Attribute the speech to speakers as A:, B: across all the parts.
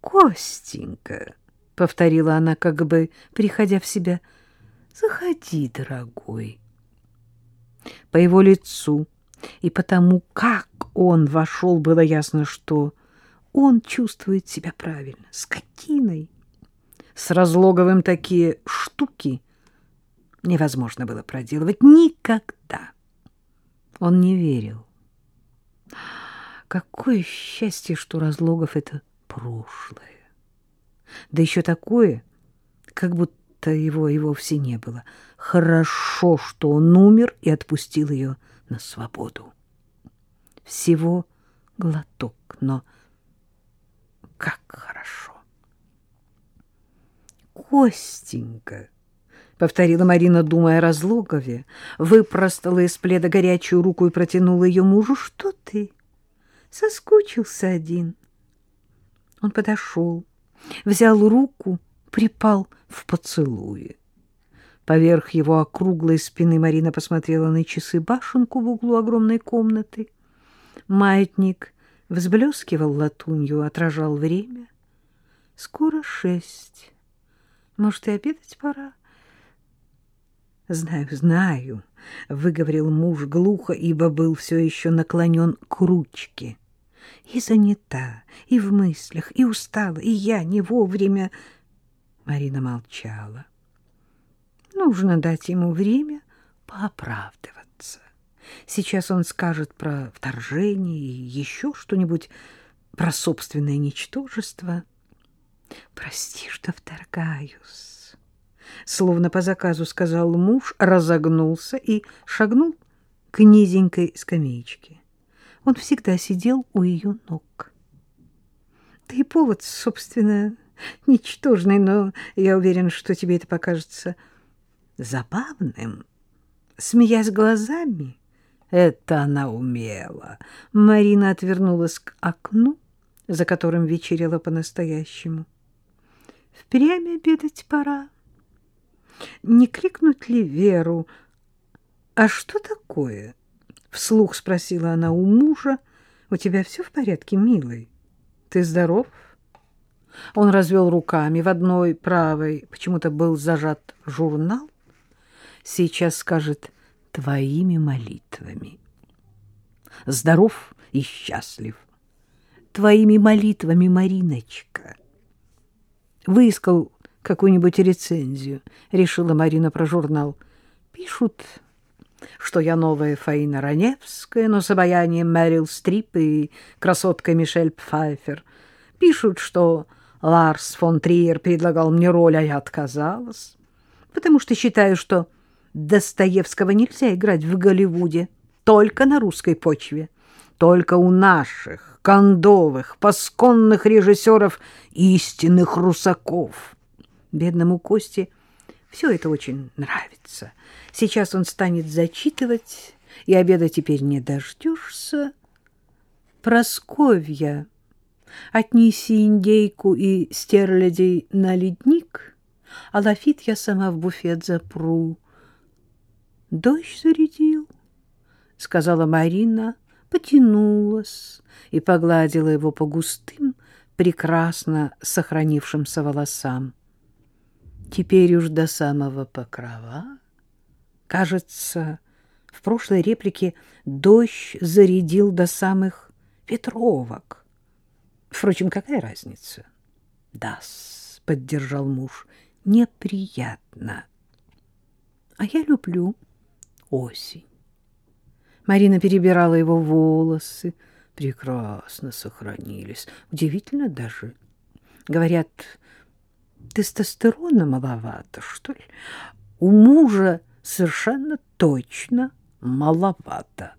A: Костенька, — повторила она, как бы приходя в себя, — заходи, дорогой. По его лицу и потому, как он вошел, было ясно, что он чувствует себя правильно, скотиной. С Разлоговым такие штуки невозможно было проделывать никогда. Он не верил. Какое счастье, что Разлогов — это прошлое. Да еще такое, как будто его и вовсе не было. Хорошо, что он умер и отпустил ее на свободу. Всего глоток, но как хорошо. Костенька, — повторила Марина, думая о Разлогове, выпростала из пледа горячую руку и протянула ее мужу. — Что ты? Соскучился один. Он подошел, взял руку, припал в поцелуе. Поверх его округлой спины Марина посмотрела на часы-башенку в углу огромной комнаты. Маятник взблескивал латунью, отражал время. Скоро шесть. Может, и обедать пора? Знаю, знаю, — выговорил муж глухо, ибо был все еще наклонен к ручке. И занята, и в мыслях, и устала, и я не вовремя. Марина молчала. Нужно дать ему время пооправдываться. Сейчас он скажет про вторжение и еще что-нибудь про собственное ничтожество. Прости, что вторгаюсь. Словно по заказу сказал муж, разогнулся и шагнул к низенькой скамеечке. Он всегда сидел у ее ног. Да и повод, собственно, ничтожный, но я уверен, что тебе это покажется забавным. Смеясь глазами, это она умела. Марина отвернулась к окну, за которым вечерело по-настоящему. Впрямь обедать пора. Не крикнуть ли Веру? А что такое? Вслух спросила она у мужа. У тебя все в порядке, милый? Ты здоров? Он развел руками. В одной правой почему-то был зажат журнал. Сейчас скажет твоими молитвами. Здоров и счастлив. Твоими молитвами, Мариночка. Выискал какую-нибудь рецензию, решила Марина про журнал. Пишут, что я новая Фаина Раневская, но с обаянием Мэрил Стрип и красоткой Мишель Пфайфер. Пишут, что Ларс фон Триер предлагал мне роль, а я отказалась, потому что считаю, что Достоевского нельзя играть в Голливуде, только на русской почве, только у наших кондовых, пасконных режиссеров истинных русаков. Бедному Косте все это очень нравится. Сейчас он станет зачитывать, и обеда теперь не дождешься. Просковья, отнеси индейку и стерлядей на ледник, а лафит я сама в буфет запру. Дождь зарядил, — сказала Марина, потянулась и погладила его по густым, прекрасно сохранившимся волосам. Теперь уж до самого покрова. Кажется, в прошлой реплике дождь зарядил до самых ветровок. Впрочем, какая разница? — Да-с, — поддержал муж, — неприятно. — А я люблю осень. Марина перебирала его волосы. Прекрасно сохранились. Удивительно даже. Говорят, тестостерона маловато, что ли? У мужа совершенно точно маловато.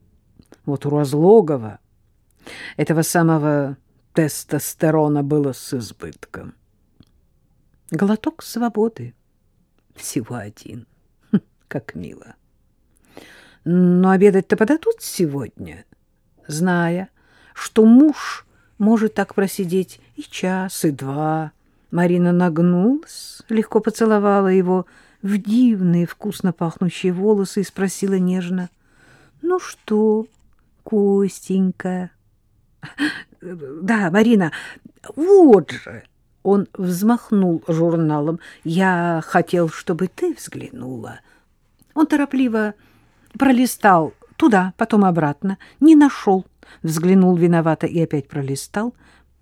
A: Вот у Разлогова этого самого тестостерона было с избытком. Глоток свободы. Всего один. Хм, как мило. Но обедать-то подадут сегодня, зная, что муж может так просидеть и час, и два. Марина нагнулась, легко поцеловала его в дивные, вкусно пахнущие волосы и спросила нежно, «Ну что, Костенька?» «Да, Марина, вот же!» Он взмахнул журналом. «Я хотел, чтобы ты взглянула». Он торопливо пролистал туда, потом обратно. Не нашел. Взглянул виновато и опять пролистал.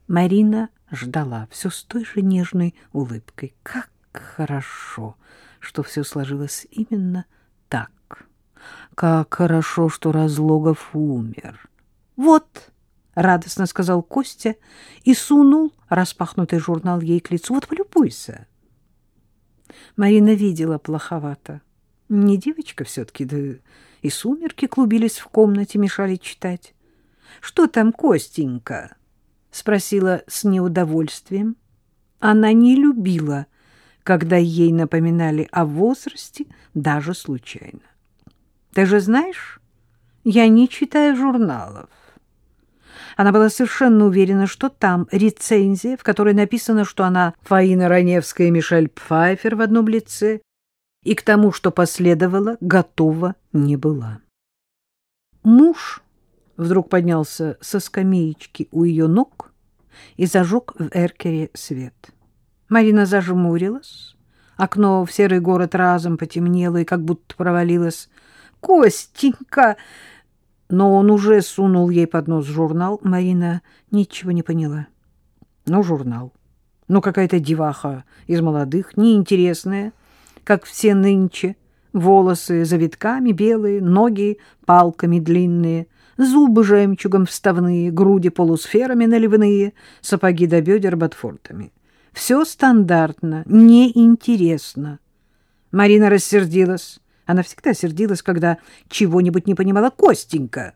A: Марина ждала все с той же нежной улыбкой. Как хорошо, что все сложилось именно так. Как хорошо, что Разлогов умер. Вот, — радостно сказал Костя и сунул распахнутый журнал ей к лицу. Вот, полюбуйся. Марина видела плоховато. Не девочка все-таки, да и сумерки клубились в комнате, мешали читать. — Что там, Костенька? — спросила с неудовольствием. Она не любила, когда ей напоминали о возрасте даже случайно. — Ты же знаешь, я не читаю журналов. Она была совершенно уверена, что там рецензия, в которой написано, что она Фаина Раневская и Мишель Пфайфер в одном лице, и к тому, что последовало, готова не была. Муж вдруг поднялся со скамеечки у ее ног и зажег в эркере свет. Марина зажмурилась, окно в серый город разом потемнело и как будто провалилось. «Костенька!» Но он уже сунул ей под нос журнал. Марина ничего не поняла. Ну, журнал. Ну, какая-то деваха из молодых, неинтересная, как все нынче, волосы завитками белые, ноги палками длинные, зубы жемчугом вставные, груди полусферами наливные, сапоги до бедер ботфортами. Все стандартно, неинтересно. Марина рассердилась. Она всегда сердилась, когда чего-нибудь не понимала. «Костенька,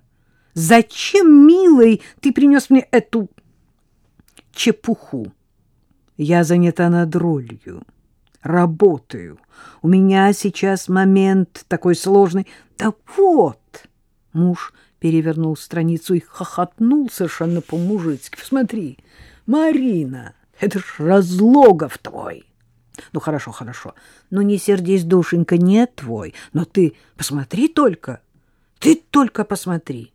A: зачем, милый, ты принес мне эту чепуху? Я занята над ролью» работаю. У меня сейчас момент такой сложный. Да вот! Муж перевернул страницу и хохотнул совершенно по-мужицки. Посмотри, Марина, это ж Разлогов твой. Ну, хорошо, хорошо. Ну, не сердись, душенька, не твой. Но ты посмотри только. Ты только посмотри.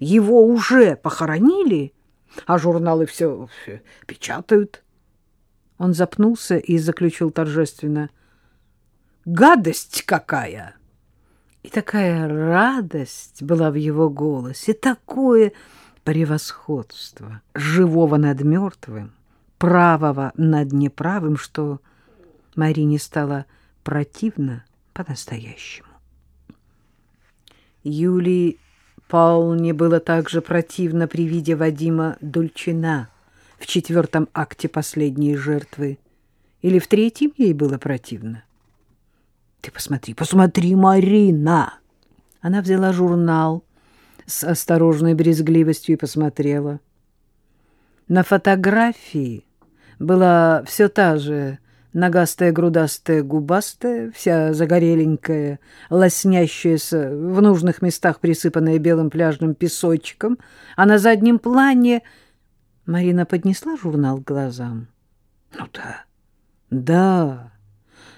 A: Его уже похоронили, а журналы все, все печатают. Он запнулся и заключил торжественно. «Гадость какая!» И такая радость была в его голосе, такое превосходство живого над мертвым, правого над неправым, что Марине стало противно по-настоящему. Юлии Пауне было также противно при виде Вадима Дульчина — в четвертом акте последней жертвы. Или в третьем ей было противно. Ты посмотри, посмотри, Марина! Она взяла журнал с осторожной брезгливостью и посмотрела. На фотографии была все та же ногастая, грудастая, губастая, вся загореленькая, лоснящаяся, в нужных местах присыпанная белым пляжным песочком, а на заднем плане — Марина поднесла журнал к глазам. Ну да, да,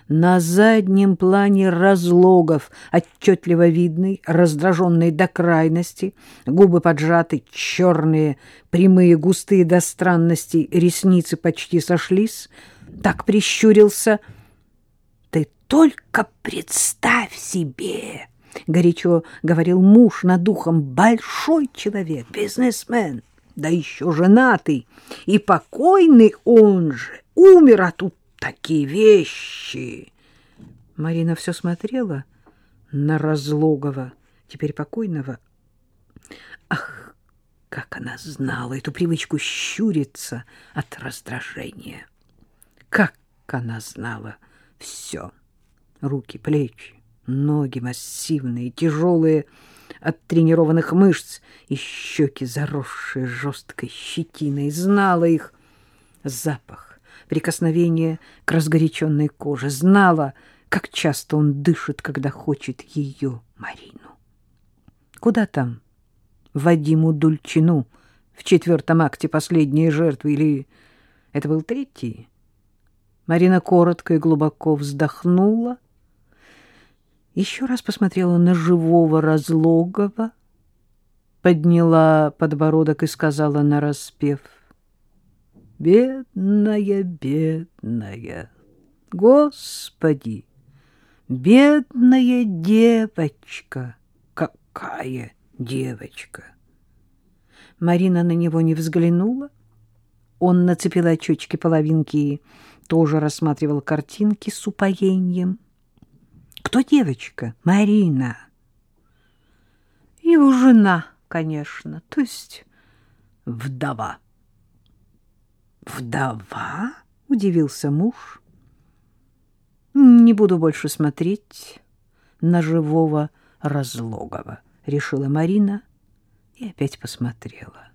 A: на заднем плане разлогов, отчетливо видный, раздраженный до крайности, губы поджаты, черные, прямые, густые до странности, ресницы почти сошлись, так прищурился. «Ты только представь себе!» — горячо говорил муж над духом. «Большой человек, бизнесмен» да еще женатый, и покойный он же, умер, а тут такие вещи. Марина все смотрела на Разлогова, теперь покойного. Ах, как она знала эту привычку щуриться от раздражения! Как она знала все! Руки, плечи, ноги массивные, тяжелые, от тренированных мышц и щеки, заросшие жесткой щетиной, знала их запах, прикосновение к разгоряченной коже, знала, как часто он дышит, когда хочет ее, Марину. Куда там? Вадиму Дульчину в четвертом акте последней жертвы, или это был третий? Марина коротко и глубоко вздохнула, еще раз посмотрела на живого Разлогова, подняла подбородок и сказала нараспев. Бедная, бедная, Господи, бедная девочка, какая девочка! Марина на него не взглянула. Он нацепил очечки половинки и тоже рассматривал картинки с упоением. Кто девочка? Марина. Его жена, конечно, то есть вдова. Вдова? Удивился муж. Не буду больше смотреть на живого Разлогова, решила Марина и опять посмотрела.